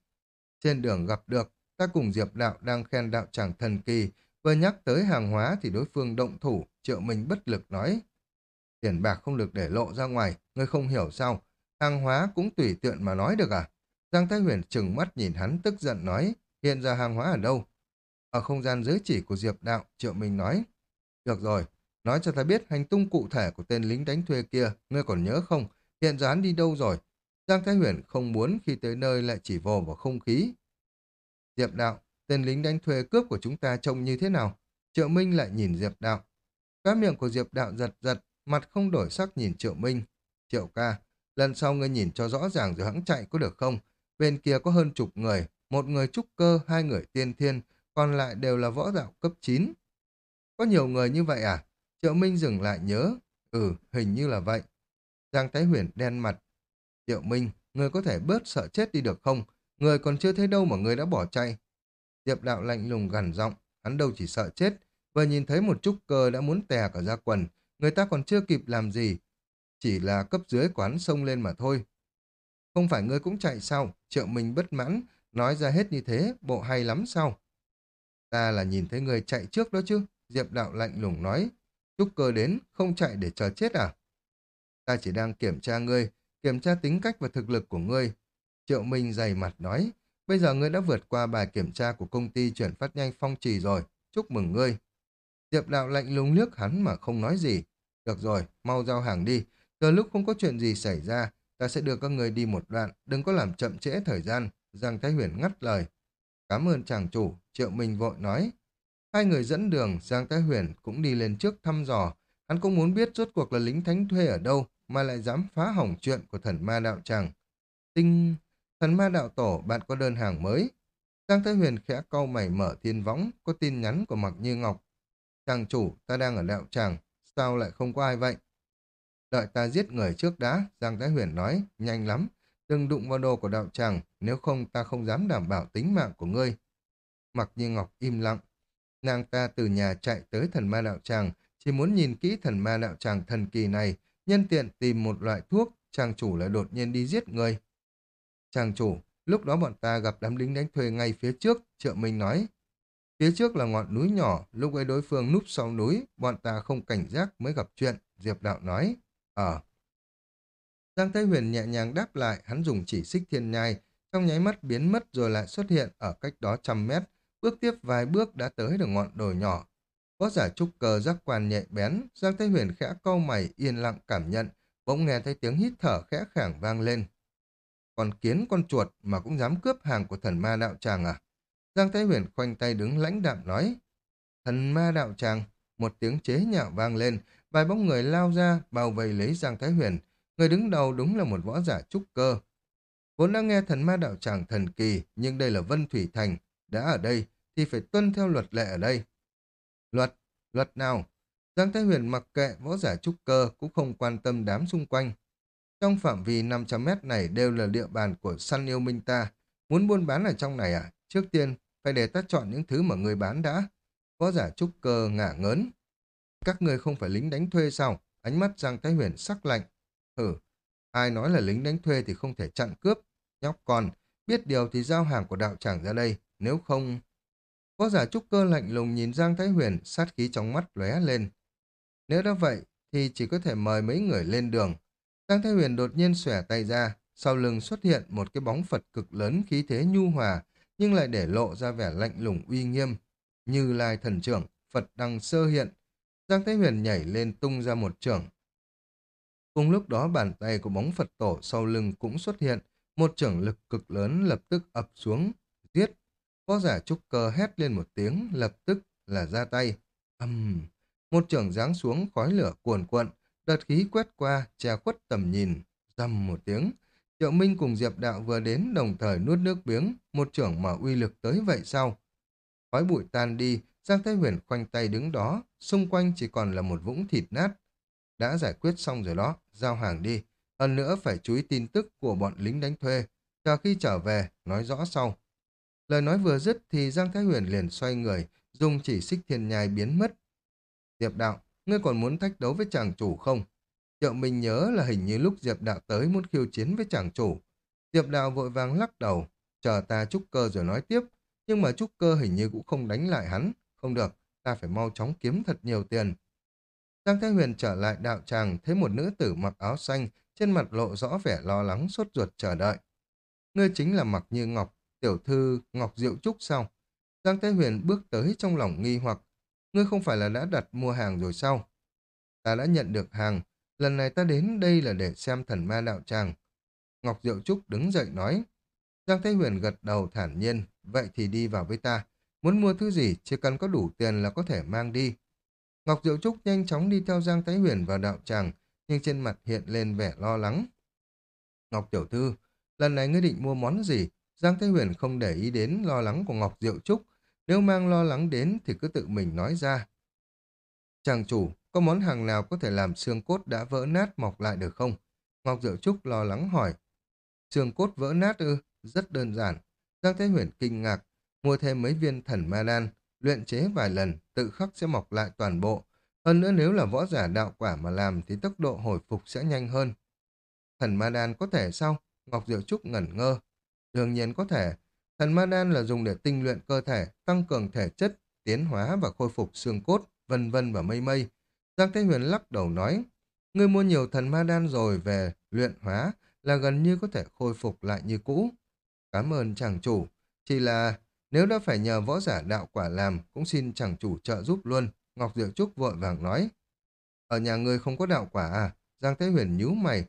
Trên đường gặp được, ta cùng Diệp Đạo đang khen đạo tràng thần kỳ, vừa nhắc tới hàng hóa thì đối phương động thủ, triệu mình bất lực nói. Tiền bạc không được để lộ ra ngoài, ngươi không hiểu sao, hàng hóa cũng tùy tiện mà nói được à? Giang Thái Huyền trừng mắt nhìn hắn tức giận nói, hiện ra hàng hóa ở đâu? Ở không gian dưới chỉ của Diệp Đạo, Triệu mình nói. Được rồi, nói cho ta biết hành tung cụ thể của tên lính đánh thuê kia, ngươi còn nhớ không? Hiện giờ hắn đi đâu rồi? Giang Thái Huyền không muốn khi tới nơi lại chỉ vồ vào không khí. Diệp Đạo, tên lính đánh thuê cướp của chúng ta trông như thế nào? Triệu Minh lại nhìn Diệp Đạo. Cá miệng của Diệp Đạo giật giật, mặt không đổi sắc nhìn Triệu Minh. Triệu ca, lần sau ngươi nhìn cho rõ ràng rồi hãng chạy có được không? Bên kia có hơn chục người, một người trúc cơ, hai người tiên thiên, còn lại đều là võ đạo cấp 9. Có nhiều người như vậy à? Triệu Minh dừng lại nhớ. Ừ, hình như là vậy. Giang Thái Huyền đen mặt. Triệu Minh, người có thể bớt sợ chết đi được không? Người còn chưa thấy đâu mà người đã bỏ chạy. Diệp đạo lạnh lùng gằn giọng, hắn đâu chỉ sợ chết, vừa nhìn thấy một chút cơ đã muốn tè cả ra quần, người ta còn chưa kịp làm gì, chỉ là cấp dưới quán sông lên mà thôi. Không phải ngươi cũng chạy sao? Triệu mình bất mãn, nói ra hết như thế, bộ hay lắm sao? Ta là nhìn thấy ngươi chạy trước đó chứ, Diệp Đạo lạnh lùng nói. Trúc cơ đến, không chạy để chờ chết à? Ta chỉ đang kiểm tra ngươi, kiểm tra tính cách và thực lực của ngươi. Triệu Minh dày mặt nói, bây giờ ngươi đã vượt qua bài kiểm tra của công ty chuyển phát nhanh phong trì rồi, chúc mừng ngươi. Diệp đạo lạnh lùng liếc hắn mà không nói gì. Được rồi, mau giao hàng đi, từ lúc không có chuyện gì xảy ra, ta sẽ đưa các người đi một đoạn, đừng có làm chậm trễ thời gian. Giang Thái Huyền ngắt lời. Cảm ơn chàng chủ, Triệu Minh vội nói. Hai người dẫn đường, Giang Thái Huyền cũng đi lên trước thăm dò. Hắn cũng muốn biết rốt cuộc là lính thánh thuê ở đâu mà lại dám phá hỏng chuyện của thần ma đạo tràng. Tinh... Thần ma đạo tổ, bạn có đơn hàng mới. Giang Thái Huyền khẽ câu mày mở thiên võng, có tin nhắn của Mặc Như Ngọc. Chàng chủ, ta đang ở đạo tràng, sao lại không có ai vậy? Đợi ta giết người trước đã, Giang Thái Huyền nói, nhanh lắm, đừng đụng vào đồ của đạo tràng, nếu không ta không dám đảm bảo tính mạng của ngươi. Mặc Như Ngọc im lặng, nàng ta từ nhà chạy tới thần ma đạo tràng, chỉ muốn nhìn kỹ thần ma đạo tràng thần kỳ này, nhân tiện tìm một loại thuốc, chàng chủ lại đột nhiên đi giết người. Chàng chủ, lúc đó bọn ta gặp đám lính đánh thuê ngay phía trước, trợ minh nói. Phía trước là ngọn núi nhỏ, lúc ấy đối phương núp sau núi, bọn ta không cảnh giác mới gặp chuyện, Diệp Đạo nói. Ờ. Giang Thái Huyền nhẹ nhàng đáp lại, hắn dùng chỉ xích thiên nhai, trong nháy mắt biến mất rồi lại xuất hiện ở cách đó trăm mét, bước tiếp vài bước đã tới được ngọn đồi nhỏ. Có giả trúc cờ giác quan nhạy bén, Giang Thái Huyền khẽ câu mày yên lặng cảm nhận, bỗng nghe thấy tiếng hít thở khẽ khàng vang lên. Còn kiến con chuột mà cũng dám cướp hàng của thần ma đạo tràng à? Giang Thái Huyền khoanh tay đứng lãnh đạm nói. Thần ma đạo tràng, một tiếng chế nhạo vang lên, vài bóng người lao ra, bao vây lấy Giang Thái Huyền. Người đứng đầu đúng là một võ giả trúc cơ. Vốn đã nghe thần ma đạo tràng thần kỳ, nhưng đây là Vân Thủy Thành. Đã ở đây, thì phải tuân theo luật lệ ở đây. Luật, luật nào? Giang Thái Huyền mặc kệ võ giả trúc cơ cũng không quan tâm đám xung quanh. Trong phạm vi 500 mét này đều là địa bàn của săn yêu minh ta. Muốn buôn bán ở trong này à? Trước tiên, phải để ta chọn những thứ mà người bán đã. Võ giả trúc cơ ngả ngớn. Các người không phải lính đánh thuê sao? Ánh mắt Giang Thái Huyền sắc lạnh. Hử, ai nói là lính đánh thuê thì không thể chặn cướp. Nhóc con, biết điều thì giao hàng của đạo tràng ra đây. Nếu không... Võ giả trúc cơ lạnh lùng nhìn Giang Thái Huyền, sát khí trong mắt lóe lên. Nếu đã vậy, thì chỉ có thể mời mấy người lên đường. Giang Thái Huyền đột nhiên xòe tay ra, sau lưng xuất hiện một cái bóng Phật cực lớn khí thế nhu hòa, nhưng lại để lộ ra vẻ lạnh lùng uy nghiêm. Như lai thần trưởng, Phật đăng sơ hiện. Giang Thái Huyền nhảy lên tung ra một trưởng. Cùng lúc đó bàn tay của bóng Phật tổ sau lưng cũng xuất hiện, một trưởng lực cực lớn lập tức ập xuống, giết. Võ giả trúc cơ hét lên một tiếng, lập tức là ra tay. Âm! Một trưởng giáng xuống khói lửa cuồn cuộn, đợt khí quét qua, che khuất tầm nhìn, dầm một tiếng. Triệu Minh cùng Diệp Đạo vừa đến đồng thời nuốt nước biếng, một trưởng mà uy lực tới vậy sao? Khói bụi tan đi, Giang Thái Huyền khoanh tay đứng đó, xung quanh chỉ còn là một vũng thịt nát. Đã giải quyết xong rồi đó, giao hàng đi. Hơn nữa phải chú ý tin tức của bọn lính đánh thuê, chờ khi trở về, nói rõ sau. Lời nói vừa dứt thì Giang Thái Huyền liền xoay người, dùng chỉ xích thiên nhai biến mất. Diệp Đạo, ngươi còn muốn thách đấu với chàng chủ không? Triệu mình nhớ là hình như lúc Diệp Đạo tới muốn khiêu chiến với chàng chủ. Diệp Đạo vội vàng lắc đầu, chờ ta trúc cơ rồi nói tiếp. Nhưng mà trúc cơ hình như cũng không đánh lại hắn. Không được, ta phải mau chóng kiếm thật nhiều tiền. Giang Thái Huyền trở lại đạo tràng, thấy một nữ tử mặc áo xanh, trên mặt lộ rõ vẻ lo lắng sốt ruột chờ đợi. Ngươi chính là mặc như Ngọc, tiểu thư Ngọc Diệu Trúc sao? Giang Thái Huyền bước tới trong lòng nghi hoặc, Ngươi không phải là đã đặt mua hàng rồi sao? Ta đã nhận được hàng. Lần này ta đến đây là để xem thần ma đạo tràng. Ngọc Diệu Trúc đứng dậy nói. Giang Thái Huyền gật đầu thản nhiên. Vậy thì đi vào với ta. Muốn mua thứ gì, chỉ cần có đủ tiền là có thể mang đi. Ngọc Diệu Trúc nhanh chóng đi theo Giang Thái Huyền vào đạo tràng, nhưng trên mặt hiện lên vẻ lo lắng. Ngọc Tiểu Thư, lần này ngươi định mua món gì? Giang Thái Huyền không để ý đến lo lắng của Ngọc Diệu Trúc, nếu mang lo lắng đến thì cứ tự mình nói ra. Chàng chủ, có món hàng nào có thể làm xương cốt đã vỡ nát mọc lại được không? Ngọc Diệu Trúc lo lắng hỏi. Xương cốt vỡ nát ư? Rất đơn giản. Giang Thế Huyền kinh ngạc, mua thêm mấy viên thần ma đan, luyện chế vài lần, tự khắc sẽ mọc lại toàn bộ. Hơn nữa nếu là võ giả đạo quả mà làm thì tốc độ hồi phục sẽ nhanh hơn. Thần ma đan có thể sao? Ngọc Diệu Trúc ngẩn ngơ. Đương nhiên có thể. Thần ma đan là dùng để tinh luyện cơ thể, tăng cường thể chất, tiến hóa và khôi phục xương cốt, vân vân và mây mây. Giang Thế Huyền lắc đầu nói, ngươi mua nhiều thần ma đan rồi về luyện hóa là gần như có thể khôi phục lại như cũ. Cảm ơn chàng chủ, chỉ là nếu đã phải nhờ võ giả đạo quả làm, cũng xin chàng chủ trợ giúp luôn. Ngọc Diệu Trúc vội vàng nói. Ở nhà ngươi không có đạo quả à? Giang Thế Huyền nhíu mày.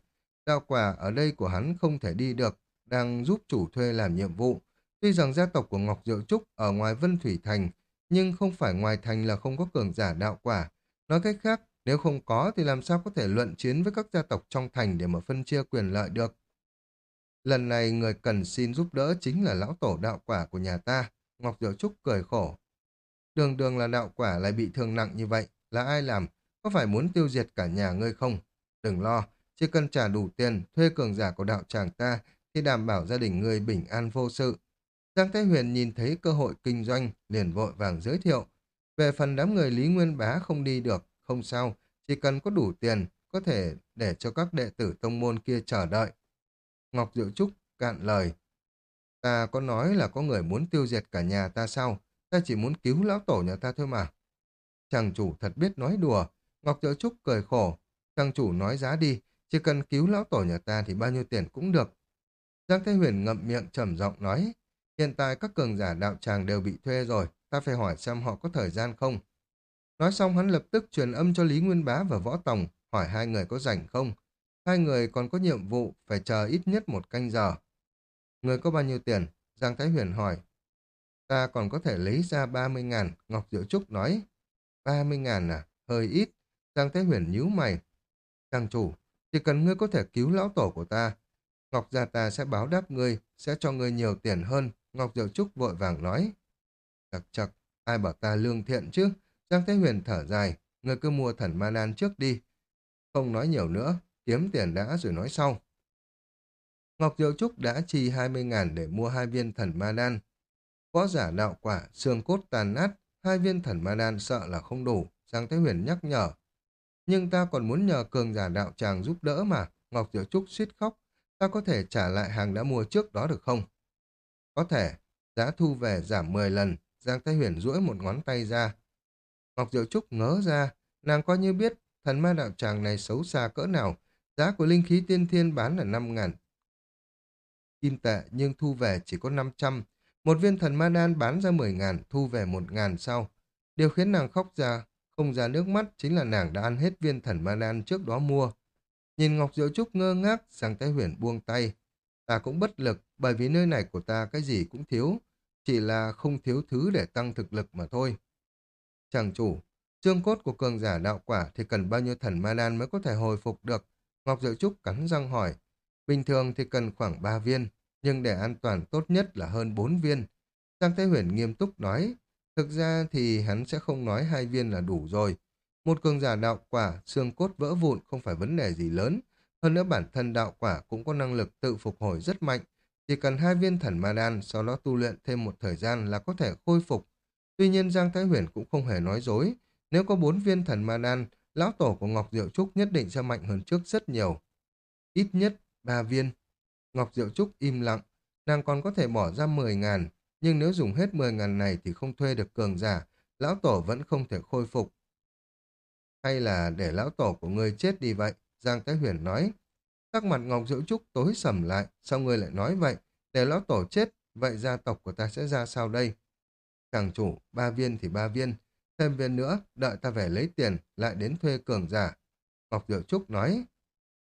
Đạo quả ở đây của hắn không thể đi được, đang giúp chủ thuê làm nhiệm vụ. Tuy rằng gia tộc của Ngọc Diệu Trúc ở ngoài Vân Thủy Thành, nhưng không phải ngoài thành là không có cường giả đạo quả. Nói cách khác, nếu không có thì làm sao có thể luận chiến với các gia tộc trong thành để mà phân chia quyền lợi được. Lần này người cần xin giúp đỡ chính là lão tổ đạo quả của nhà ta. Ngọc Diệu Trúc cười khổ. Đường đường là đạo quả lại bị thương nặng như vậy. Là ai làm? Có phải muốn tiêu diệt cả nhà ngươi không? Đừng lo, chỉ cần trả đủ tiền, thuê cường giả của đạo tràng ta thì đảm bảo gia đình ngươi bình an vô sự. Giang Thái Huyền nhìn thấy cơ hội kinh doanh, liền vội vàng giới thiệu. Về phần đám người Lý Nguyên Bá không đi được, không sao, chỉ cần có đủ tiền, có thể để cho các đệ tử tông môn kia chờ đợi. Ngọc Diệu Trúc cạn lời. Ta có nói là có người muốn tiêu diệt cả nhà ta sao? Ta chỉ muốn cứu lão tổ nhà ta thôi mà. Chàng chủ thật biết nói đùa. Ngọc Diệu Trúc cười khổ. Chàng chủ nói giá đi, chỉ cần cứu lão tổ nhà ta thì bao nhiêu tiền cũng được. Giang Thế Huyền ngậm miệng trầm giọng nói. Hiện tại các cường giả đạo tràng đều bị thuê rồi, ta phải hỏi xem họ có thời gian không. Nói xong hắn lập tức truyền âm cho Lý Nguyên Bá và Võ Tòng, hỏi hai người có rảnh không. Hai người còn có nhiệm vụ phải chờ ít nhất một canh giờ. Người có bao nhiêu tiền? Giang Thái Huyền hỏi. Ta còn có thể lấy ra 30 ngàn, Ngọc Diệu Trúc nói. 30 ngàn à? Hơi ít. Giang Thái Huyền nhíu mày. Trang chủ, chỉ cần ngươi có thể cứu lão tổ của ta, Ngọc gia ta sẽ báo đáp ngươi, sẽ cho ngươi nhiều tiền hơn. Ngọc Diệu Trúc vội vàng nói. Chật chật, ai bảo ta lương thiện chứ? Giang Thế Huyền thở dài, người cứ mua thần ma nan trước đi. Không nói nhiều nữa, kiếm tiền đã rồi nói sau. Ngọc Diệu Trúc đã chi 20 ngàn để mua hai viên thần ma đan. Võ giả đạo quả, xương cốt tàn nát, hai viên thần ma đan sợ là không đủ, Giang Thế Huyền nhắc nhở. Nhưng ta còn muốn nhờ cường giả đạo tràng giúp đỡ mà, Ngọc Diệu Trúc suýt khóc, ta có thể trả lại hàng đã mua trước đó được không? Có thể, giá thu về giảm 10 lần, Giang Thái Huyền duỗi một ngón tay ra. Ngọc Diệu Trúc ngớ ra, nàng coi như biết thần ma đạo tràng này xấu xa cỡ nào, giá của linh khí tiên thiên bán là 5 ngàn. Kim tệ nhưng thu về chỉ có 500, một viên thần ma đan bán ra 10 ngàn, thu về 1 ngàn sau. Điều khiến nàng khóc ra, không ra nước mắt chính là nàng đã ăn hết viên thần ma đan trước đó mua. Nhìn Ngọc Diệu Trúc ngơ ngác, giang Thái Huyền buông tay. Ta cũng bất lực, bởi vì nơi này của ta cái gì cũng thiếu, chỉ là không thiếu thứ để tăng thực lực mà thôi. Chàng chủ, trương cốt của cường giả đạo quả thì cần bao nhiêu thần ma đan mới có thể hồi phục được? Ngọc Diệu Trúc cắn răng hỏi. Bình thường thì cần khoảng 3 viên, nhưng để an toàn tốt nhất là hơn 4 viên. Giang Thế Huyền nghiêm túc nói, thực ra thì hắn sẽ không nói hai viên là đủ rồi, một cường giả đạo quả, xương cốt vỡ vụn không phải vấn đề gì lớn. Hơn nữa bản thân đạo quả cũng có năng lực tự phục hồi rất mạnh. Chỉ cần hai viên thần ma đan, sau đó tu luyện thêm một thời gian là có thể khôi phục. Tuy nhiên Giang Thái Huyền cũng không hề nói dối. Nếu có bốn viên thần ma đan, lão tổ của Ngọc Diệu Trúc nhất định sẽ mạnh hơn trước rất nhiều. Ít nhất ba viên. Ngọc Diệu Trúc im lặng. Nàng còn có thể bỏ ra 10 ngàn, nhưng nếu dùng hết 10 ngàn này thì không thuê được cường giả. Lão tổ vẫn không thể khôi phục. Hay là để lão tổ của ngươi chết đi vậy? Giang Thái Huyền nói. Các mặt Ngọc Diễu Trúc tối sầm lại, sao ngươi lại nói vậy? Để lão tổ chết, vậy gia tộc của ta sẽ ra sao đây? Chàng chủ, ba viên thì ba viên, thêm viên nữa, đợi ta về lấy tiền, lại đến thuê cường giả. Ngọc Diệu Trúc nói.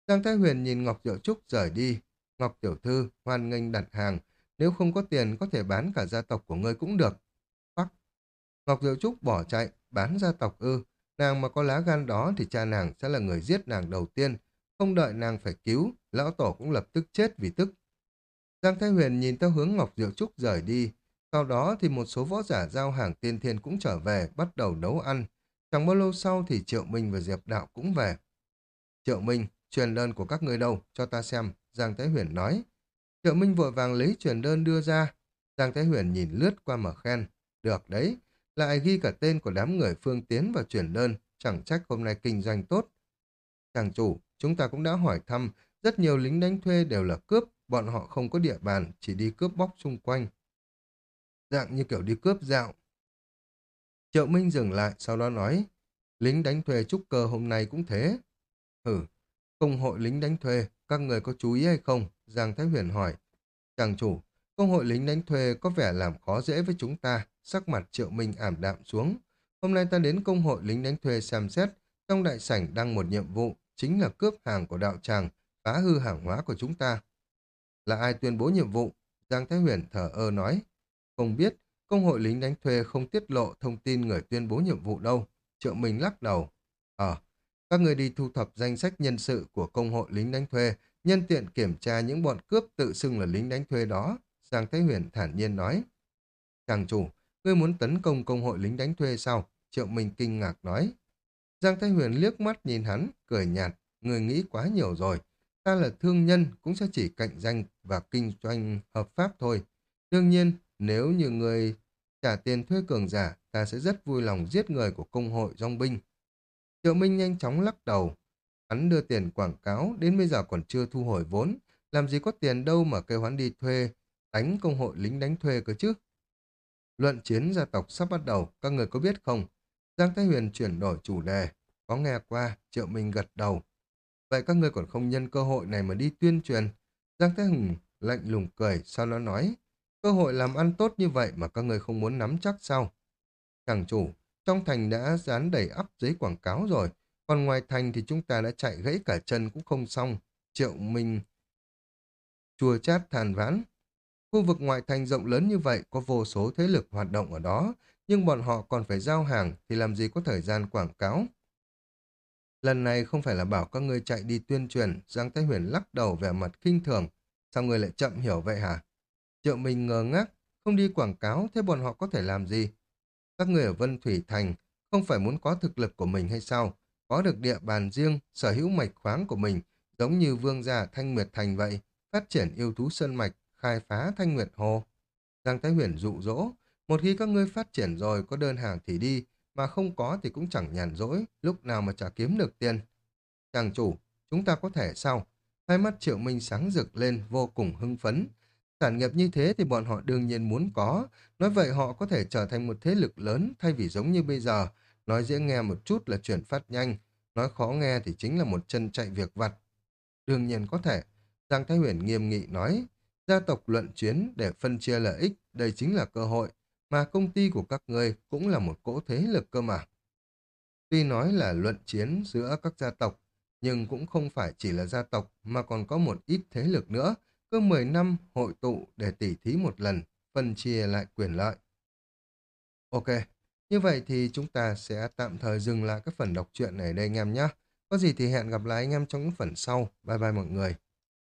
Giang Thái Huyền nhìn Ngọc Diệu Trúc rời đi. Ngọc Tiểu Thư, hoan nghênh đặt hàng, nếu không có tiền có thể bán cả gia tộc của ngươi cũng được. Bắc. Ngọc Diệu Trúc bỏ chạy, bán gia tộc ư, Nàng mà có lá gan đó thì cha nàng sẽ là người giết nàng đầu tiên, không đợi nàng phải cứu, lão tổ cũng lập tức chết vì tức. Giang Thái Huyền nhìn theo hướng Ngọc Diệu Trúc rời đi, sau đó thì một số võ giả giao hàng tiên thiên cũng trở về, bắt đầu nấu ăn. Chẳng bao lâu sau thì Triệu Minh và Diệp Đạo cũng về. Triệu Minh, truyền đơn của các người đâu, cho ta xem, Giang Thái Huyền nói. Triệu Minh vội vàng lấy truyền đơn đưa ra. Giang Thái Huyền nhìn lướt qua mở khen. Được đấy, lại ghi cả tên của đám người phương tiến và chuyển đơn, chẳng trách hôm nay kinh doanh tốt. Chàng chủ, chúng ta cũng đã hỏi thăm Rất nhiều lính đánh thuê đều là cướp, bọn họ không có địa bàn, chỉ đi cướp bóc xung quanh. Dạng như kiểu đi cướp dạo. Triệu Minh dừng lại, sau đó nói, lính đánh thuê trúc cơ hôm nay cũng thế. Hử, công hội lính đánh thuê, các người có chú ý hay không? Giang Thái Huyền hỏi. Chàng chủ, công hội lính đánh thuê có vẻ làm khó dễ với chúng ta, sắc mặt Triệu Minh ảm đạm xuống. Hôm nay ta đến công hội lính đánh thuê xem xét, trong đại sảnh đang một nhiệm vụ, chính là cướp hàng của đạo tràng, phá hư hàng hóa của chúng ta. Là ai tuyên bố nhiệm vụ? Giang Thái Huyền thở ơ nói. Không biết, công hội lính đánh thuê không tiết lộ thông tin người tuyên bố nhiệm vụ đâu. Triệu Minh lắc đầu. Ờ, các người đi thu thập danh sách nhân sự của công hội lính đánh thuê, nhân tiện kiểm tra những bọn cướp tự xưng là lính đánh thuê đó. Giang Thái Huyền thản nhiên nói. Chàng chủ, ngươi muốn tấn công công hội lính đánh thuê sao? Triệu Minh kinh ngạc nói. Giang Thái Huyền liếc mắt nhìn hắn, cười nhạt, người nghĩ quá nhiều rồi. Ta là thương nhân, cũng sẽ chỉ cạnh danh và kinh doanh hợp pháp thôi. Đương nhiên, nếu như người trả tiền thuê cường giả, ta sẽ rất vui lòng giết người của công hội dòng binh. Triệu Minh nhanh chóng lắc đầu. Hắn đưa tiền quảng cáo, đến bây giờ còn chưa thu hồi vốn. Làm gì có tiền đâu mà kêu hắn đi thuê, đánh công hội lính đánh thuê cơ chứ. Luận chiến gia tộc sắp bắt đầu, các người có biết không? Giang Thái Huyền chuyển đổi chủ đề. Có nghe qua, Triệu Minh gật đầu. Vậy các ngươi còn không nhân cơ hội này mà đi tuyên truyền. Giang Thái Hùng lạnh lùng cười, sau đó nói. Cơ hội làm ăn tốt như vậy mà các ngươi không muốn nắm chắc sao? Chàng chủ, trong thành đã dán đầy ắp giấy quảng cáo rồi. Còn ngoài thành thì chúng ta đã chạy gãy cả chân cũng không xong. Triệu Minh chua chát than vãn. Khu vực ngoại thành rộng lớn như vậy có vô số thế lực hoạt động ở đó, nhưng bọn họ còn phải giao hàng thì làm gì có thời gian quảng cáo. Lần này không phải là bảo các ngươi chạy đi tuyên truyền, Giang Thái Huyền lắc đầu vẻ mặt kinh thường. Sao ngươi lại chậm hiểu vậy hả? Triệu Minh ngờ ngác, không đi quảng cáo, thế bọn họ có thể làm gì? Các người ở Vân Thủy Thành không phải muốn có thực lực của mình hay sao? Có được địa bàn riêng, sở hữu mạch khoáng của mình, giống như vương gia Thanh Nguyệt Thành vậy, phát triển yêu thú sơn mạch, khai phá Thanh Nguyệt Hồ. Giang Thái Huyền dụ dỗ, một khi các ngươi phát triển rồi có đơn hàng thì đi, mà không có thì cũng chẳng nhàn rỗi, lúc nào mà trả kiếm được tiền. Chàng chủ, chúng ta có thể sao? Hai mắt triệu minh sáng rực lên vô cùng hưng phấn. Sản nghiệp như thế thì bọn họ đương nhiên muốn có. Nói vậy họ có thể trở thành một thế lực lớn thay vì giống như bây giờ. Nói dễ nghe một chút là chuyển phát nhanh. Nói khó nghe thì chính là một chân chạy việc vặt. Đương nhiên có thể. Giang Thái Huyền nghiêm nghị nói. Gia tộc luận chiến để phân chia lợi ích, đây chính là cơ hội mà công ty của các ngươi cũng là một cỗ thế lực cơ mà. Tuy nói là luận chiến giữa các gia tộc, nhưng cũng không phải chỉ là gia tộc mà còn có một ít thế lực nữa, cứ 10 năm hội tụ để tỉ thí một lần, phân chia lại quyền lợi. Ok, như vậy thì chúng ta sẽ tạm thời dừng lại các phần đọc truyện này đây anh em nhé. Có gì thì hẹn gặp lại anh em trong những phần sau. Bye bye mọi người.